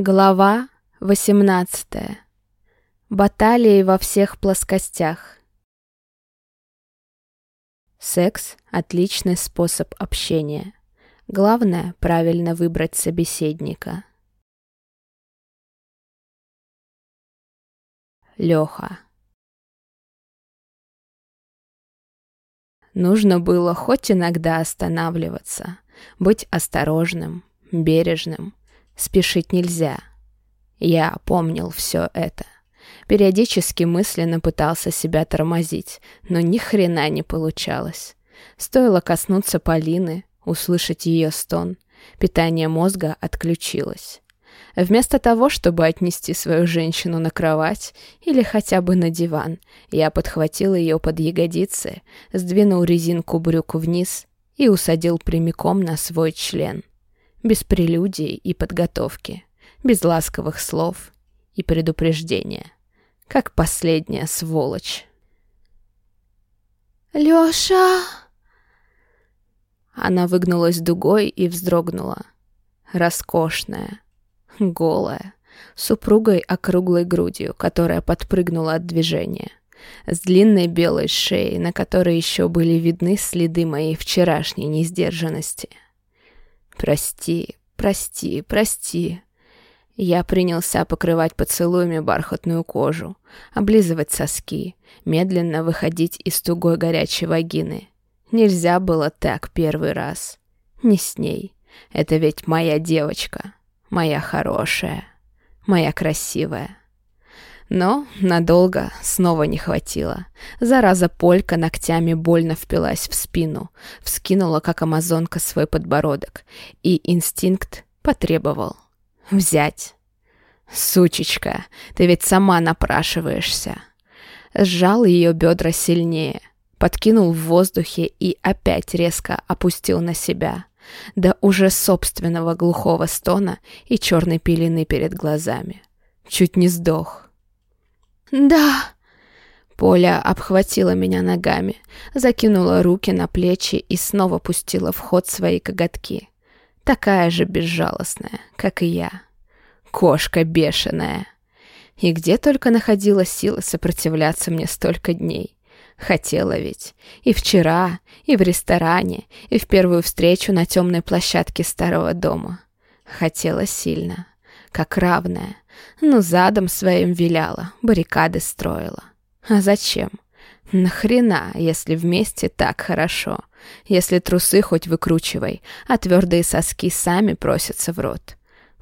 Глава 18. Баталии во всех плоскостях. Секс – отличный способ общения. Главное – правильно выбрать собеседника. Леха. Нужно было хоть иногда останавливаться, быть осторожным, бережным, Спешить нельзя. Я помнил все это. Периодически мысленно пытался себя тормозить, но ни хрена не получалось. Стоило коснуться Полины, услышать ее стон. Питание мозга отключилось. Вместо того, чтобы отнести свою женщину на кровать или хотя бы на диван, я подхватил ее под ягодицы, сдвинул резинку брюк вниз и усадил прямиком на свой член без прелюдий и подготовки, без ласковых слов и предупреждения, как последняя сволочь. «Лёша!» Она выгнулась дугой и вздрогнула. Роскошная, голая, с упругой округлой грудью, которая подпрыгнула от движения, с длинной белой шеей, на которой еще были видны следы моей вчерашней несдержанности. — «Прости, прости, прости». Я принялся покрывать поцелуями бархатную кожу, облизывать соски, медленно выходить из тугой горячей вагины. Нельзя было так первый раз. Не с ней. Это ведь моя девочка. Моя хорошая. Моя красивая. Но надолго снова не хватило. Зараза Полька ногтями больно впилась в спину, вскинула, как амазонка, свой подбородок, и инстинкт потребовал. «Взять!» «Сучечка, ты ведь сама напрашиваешься!» Сжал ее бедра сильнее, подкинул в воздухе и опять резко опустил на себя, до уже собственного глухого стона и черной пелены перед глазами. Чуть не сдох. «Да». Поля обхватила меня ногами, закинула руки на плечи и снова пустила в ход свои коготки. Такая же безжалостная, как и я. Кошка бешеная. И где только находила силы сопротивляться мне столько дней. Хотела ведь. И вчера, и в ресторане, и в первую встречу на темной площадке старого дома. Хотела сильно как равная, но задом своим виляла, баррикады строила. А зачем? Нахрена, если вместе так хорошо? Если трусы хоть выкручивай, а твердые соски сами просятся в рот.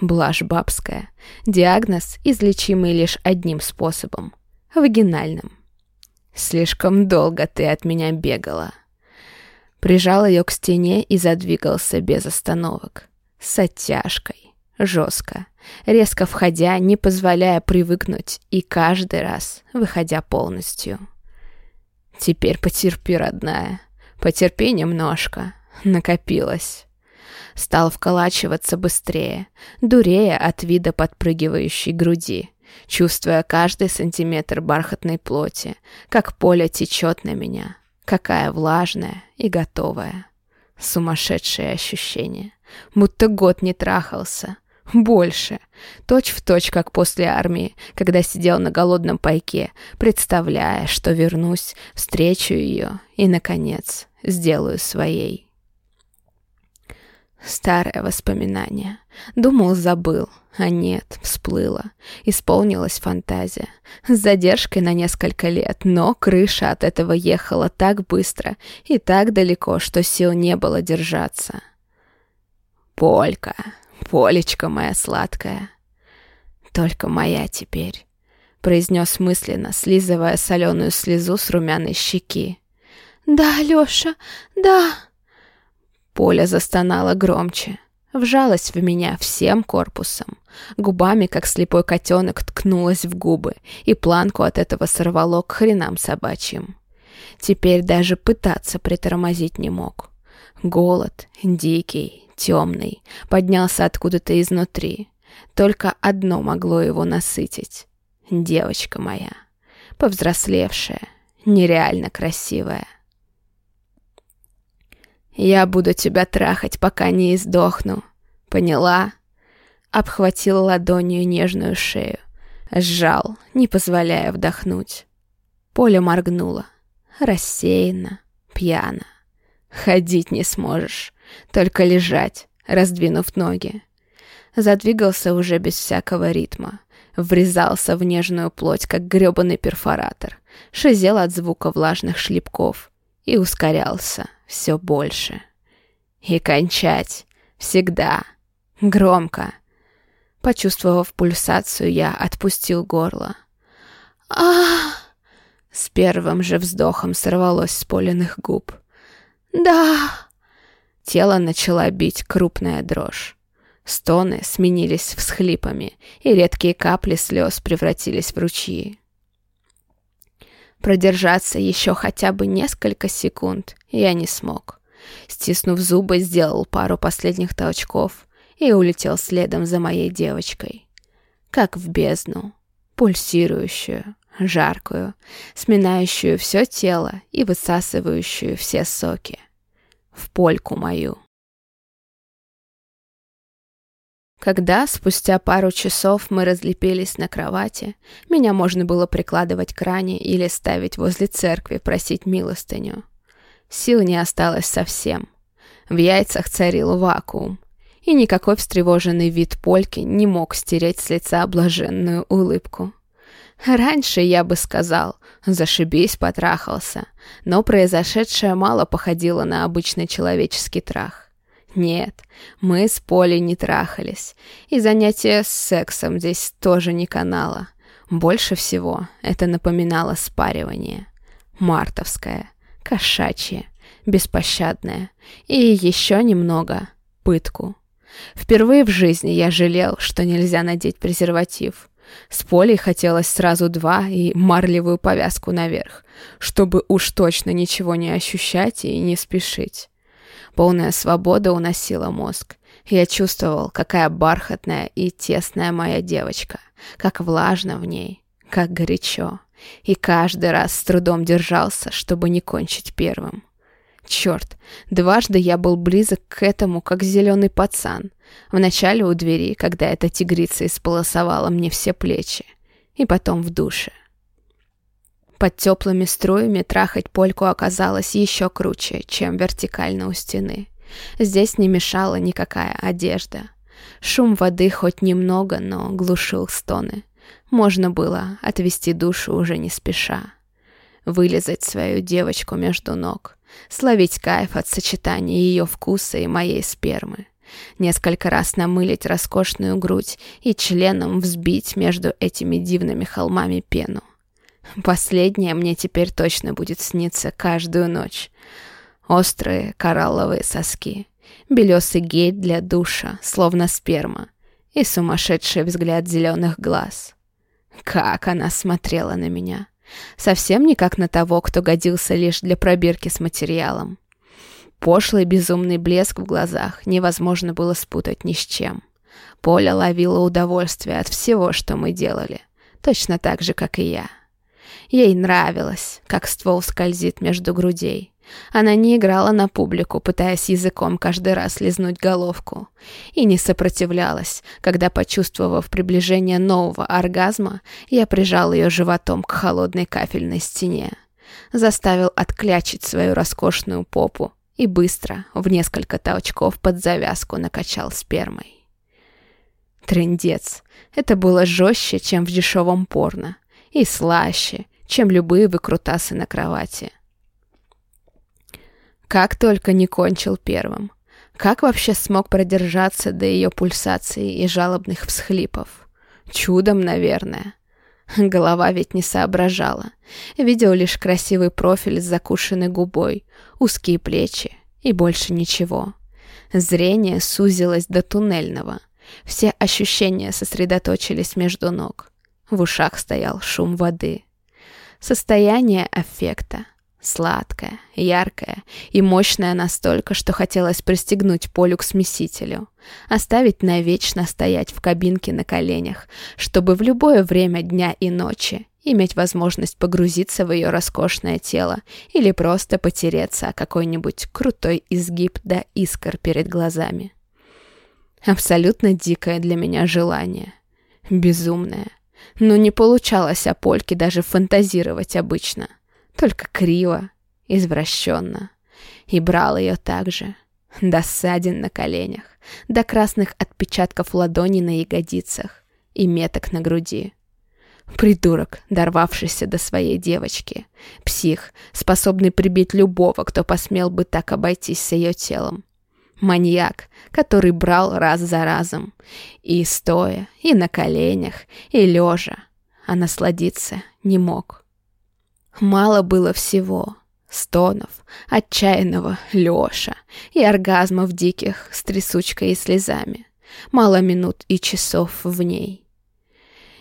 Блажь бабская. Диагноз, излечимый лишь одним способом — вагинальным. Слишком долго ты от меня бегала. Прижал ее к стене и задвигался без остановок. С оттяжкой. Жестко резко входя, не позволяя привыкнуть, и каждый раз выходя полностью. «Теперь потерпи, родная. Потерпи немножко. Накопилось». Стал вколачиваться быстрее, дурея от вида подпрыгивающей груди, чувствуя каждый сантиметр бархатной плоти, как поле течет на меня, какая влажная и готовая. Сумасшедшее ощущение, будто год не трахался, больше. Точь в точь, как после армии, когда сидел на голодном пайке, представляя, что вернусь, встречу ее и, наконец, сделаю своей. Старое воспоминание. Думал, забыл, а нет, всплыло. Исполнилась фантазия. С задержкой на несколько лет, но крыша от этого ехала так быстро и так далеко, что сил не было держаться. «Полька!» Полечка моя сладкая. Только моя теперь, произнес мысленно, слизывая соленую слезу с румяной щеки. Да, Леша, да. Поля застонала громче, вжалась в меня всем корпусом. Губами, как слепой котенок, ткнулась в губы, и планку от этого сорвало к хренам собачьим. Теперь даже пытаться притормозить не мог. Голод, дикий, темный, поднялся откуда-то изнутри. Только одно могло его насытить. Девочка моя, повзрослевшая, нереально красивая. «Я буду тебя трахать, пока не издохну. Поняла?» обхватил ладонью нежную шею, сжал, не позволяя вдохнуть. Поля моргнула, рассеянно, пьяно. Ходить не сможешь, только лежать, раздвинув ноги. Задвигался уже без всякого ритма, врезался в нежную плоть, как грёбаный перфоратор, шизел от звука влажных шлепков и ускорялся все больше. И кончать всегда громко. Почувствовав пульсацию, я отпустил горло. а С первым же вздохом сорвалось с поленных губ. «Да!» Тело начала бить крупная дрожь. Стоны сменились всхлипами, и редкие капли слез превратились в ручьи. Продержаться еще хотя бы несколько секунд я не смог. Стиснув зубы, сделал пару последних толчков и улетел следом за моей девочкой. Как в бездну, пульсирующую, жаркую, сминающую все тело и высасывающую все соки. В польку мою. Когда спустя пару часов мы разлепились на кровати, меня можно было прикладывать к ране или ставить возле церкви просить милостыню. Сил не осталось совсем. В яйцах царил вакуум, и никакой встревоженный вид Польки не мог стереть с лица блаженную улыбку. Раньше я бы сказал, зашибись, потрахался, но произошедшее мало походило на обычный человеческий трах. Нет, мы с Полей не трахались, и занятие с сексом здесь тоже не канало. Больше всего это напоминало спаривание. Мартовское, кошачье, беспощадное и еще немного пытку. Впервые в жизни я жалел, что нельзя надеть презерватив. С Полей хотелось сразу два и марлевую повязку наверх, чтобы уж точно ничего не ощущать и не спешить. Полная свобода уносила мозг. Я чувствовал, какая бархатная и тесная моя девочка, как влажно в ней, как горячо. И каждый раз с трудом держался, чтобы не кончить первым. Черт, дважды я был близок к этому, как зеленый пацан. Вначале у двери, когда эта тигрица исполосовала мне все плечи, и потом в душе. Под теплыми струями трахать польку оказалось еще круче, чем вертикально у стены. Здесь не мешала никакая одежда. Шум воды хоть немного, но глушил стоны. Можно было отвести душу уже не спеша. Вылезать свою девочку между ног. Словить кайф от сочетания ее вкуса и моей спермы. Несколько раз намылить роскошную грудь и членом взбить между этими дивными холмами пену. Последнее мне теперь точно будет сниться каждую ночь. Острые коралловые соски, белесый гель для душа, словно сперма, и сумасшедший взгляд зеленых глаз. Как она смотрела на меня. Совсем не как на того, кто годился лишь для пробирки с материалом. Пошлый безумный блеск в глазах невозможно было спутать ни с чем. Поля ловила удовольствие от всего, что мы делали, точно так же, как и я. Ей нравилось, как ствол скользит между грудей. Она не играла на публику, пытаясь языком каждый раз лизнуть головку, и не сопротивлялась, когда, почувствовав приближение нового оргазма, я прижал ее животом к холодной кафельной стене. Заставил отклячить свою роскошную попу и быстро, в несколько толчков под завязку, накачал спермой. Трындец. Это было жестче, чем в дешевом порно. И слаще, чем любые выкрутасы на кровати. Как только не кончил первым. Как вообще смог продержаться до ее пульсации и жалобных всхлипов? Чудом, наверное. Голова ведь не соображала. Видел лишь красивый профиль с закушенной губой, узкие плечи и больше ничего. Зрение сузилось до туннельного. Все ощущения сосредоточились между ног. В ушах стоял шум воды. Состояние аффекта. Сладкое, яркое и мощное настолько, что хотелось пристегнуть Полю к смесителю. Оставить навечно стоять в кабинке на коленях, чтобы в любое время дня и ночи иметь возможность погрузиться в ее роскошное тело или просто потереться о какой-нибудь крутой изгиб да искр перед глазами. Абсолютно дикое для меня желание. Безумное. Но не получалось о Польке даже фантазировать обычно. Только криво, извращенно. И брал ее так же. До ссадин на коленях, до красных отпечатков ладони на ягодицах и меток на груди. Придурок, дорвавшийся до своей девочки. Псих, способный прибить любого, кто посмел бы так обойтись с ее телом. Маньяк, который брал раз за разом. И стоя, и на коленях, и лежа. А насладиться не мог. Мало было всего. Стонов, отчаянного Леша и оргазмов диких с трясучкой и слезами. Мало минут и часов в ней.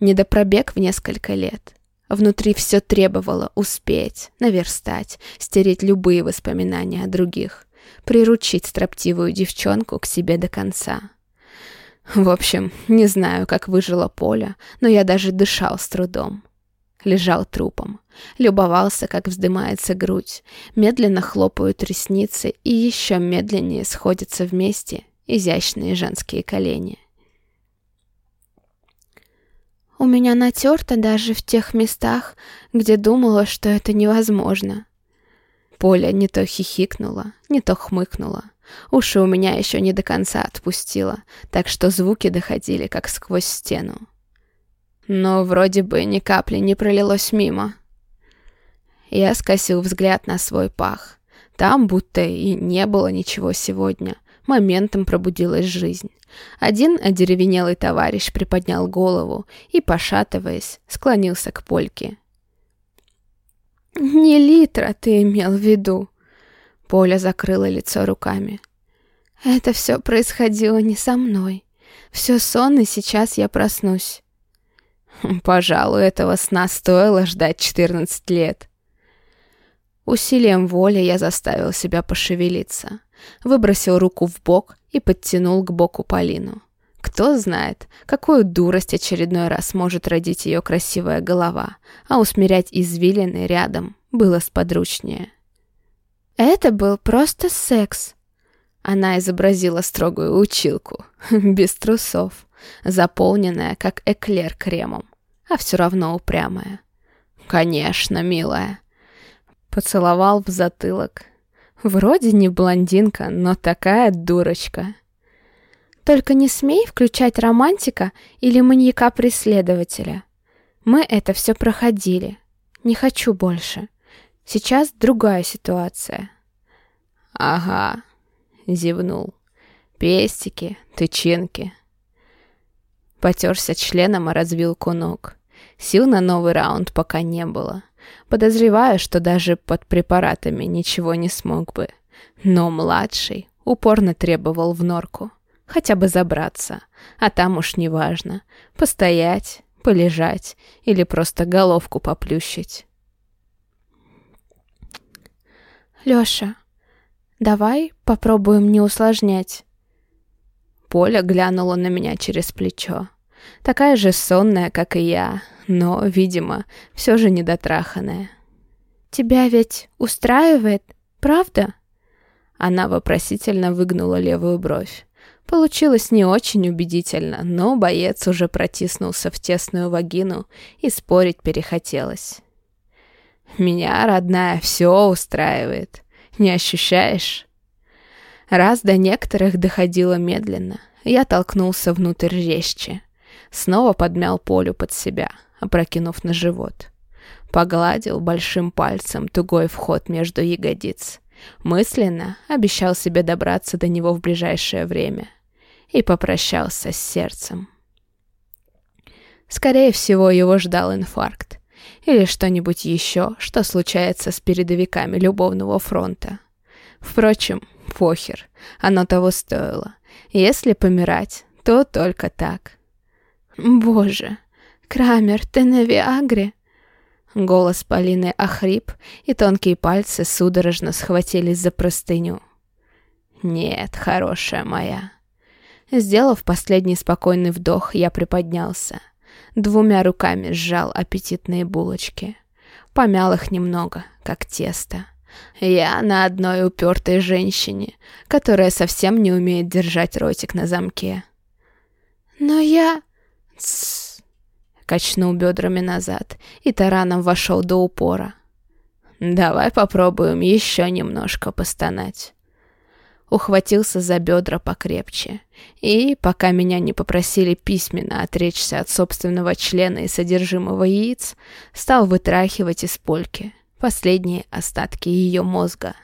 Недопробег в несколько лет. Внутри все требовало успеть, наверстать, стереть любые воспоминания о других, приручить строптивую девчонку к себе до конца. В общем, не знаю, как выжила Поля, но я даже дышал с трудом. Лежал трупом, любовался, как вздымается грудь, медленно хлопают ресницы и еще медленнее сходятся вместе изящные женские колени. У меня натерто даже в тех местах, где думала, что это невозможно. Поля не то хихикнула, не то хмыкнула. Уши у меня еще не до конца отпустила, так что звуки доходили, как сквозь стену. Но вроде бы ни капли не пролилось мимо. Я скосил взгляд на свой пах. Там будто и не было ничего сегодня. Моментом пробудилась жизнь. Один одеревенелый товарищ приподнял голову и, пошатываясь, склонился к Польке. «Не литра ты имел в виду?» Поля закрыла лицо руками. «Это все происходило не со мной. Все сон, и сейчас я проснусь». «Пожалуй, этого сна стоило ждать 14 лет». Усилием воли я заставил себя пошевелиться. Выбросил руку в бок и подтянул к боку Полину. Кто знает, какую дурость очередной раз может родить ее красивая голова, а усмирять извилины рядом было сподручнее. «Это был просто секс», она изобразила строгую училку, без трусов, заполненная, как эклер кремом, а все равно упрямая. «Конечно, милая». Поцеловал в затылок. Вроде не блондинка, но такая дурочка. Только не смей включать романтика или маньяка-преследователя. Мы это все проходили. Не хочу больше. Сейчас другая ситуация. Ага, зевнул. Пестики, тычинки. Потерся членом и развил кунок. Сил на новый раунд пока не было. Подозреваю, что даже под препаратами ничего не смог бы. Но младший упорно требовал в норку хотя бы забраться, а там уж неважно, постоять, полежать или просто головку поплющить. Лёша, давай попробуем не усложнять. Поля глянула на меня через плечо. Такая же сонная, как и я, но, видимо, все же недотраханная. «Тебя ведь устраивает, правда?» Она вопросительно выгнула левую бровь. Получилось не очень убедительно, но боец уже протиснулся в тесную вагину, и спорить перехотелось. «Меня, родная, все устраивает. Не ощущаешь?» Раз до некоторых доходило медленно, я толкнулся внутрь резче. Снова подмял Полю под себя, опрокинув на живот. Погладил большим пальцем тугой вход между ягодиц. Мысленно обещал себе добраться до него в ближайшее время. И попрощался с сердцем. Скорее всего, его ждал инфаркт. Или что-нибудь еще, что случается с передовиками любовного фронта. Впрочем, похер, оно того стоило. Если помирать, то только так. «Боже, Крамер, ты на Виагре?» Голос Полины охрип, и тонкие пальцы судорожно схватились за простыню. «Нет, хорошая моя». Сделав последний спокойный вдох, я приподнялся. Двумя руками сжал аппетитные булочки. Помял их немного, как тесто. Я на одной упертой женщине, которая совсем не умеет держать ротик на замке. Но я... Тссс. Качнул бедрами назад и тараном вошел до упора. Давай попробуем еще немножко постонать. Ухватился за бедра покрепче. И, пока меня не попросили письменно отречься от собственного члена и содержимого яиц, стал вытрахивать из польки последние остатки ее мозга.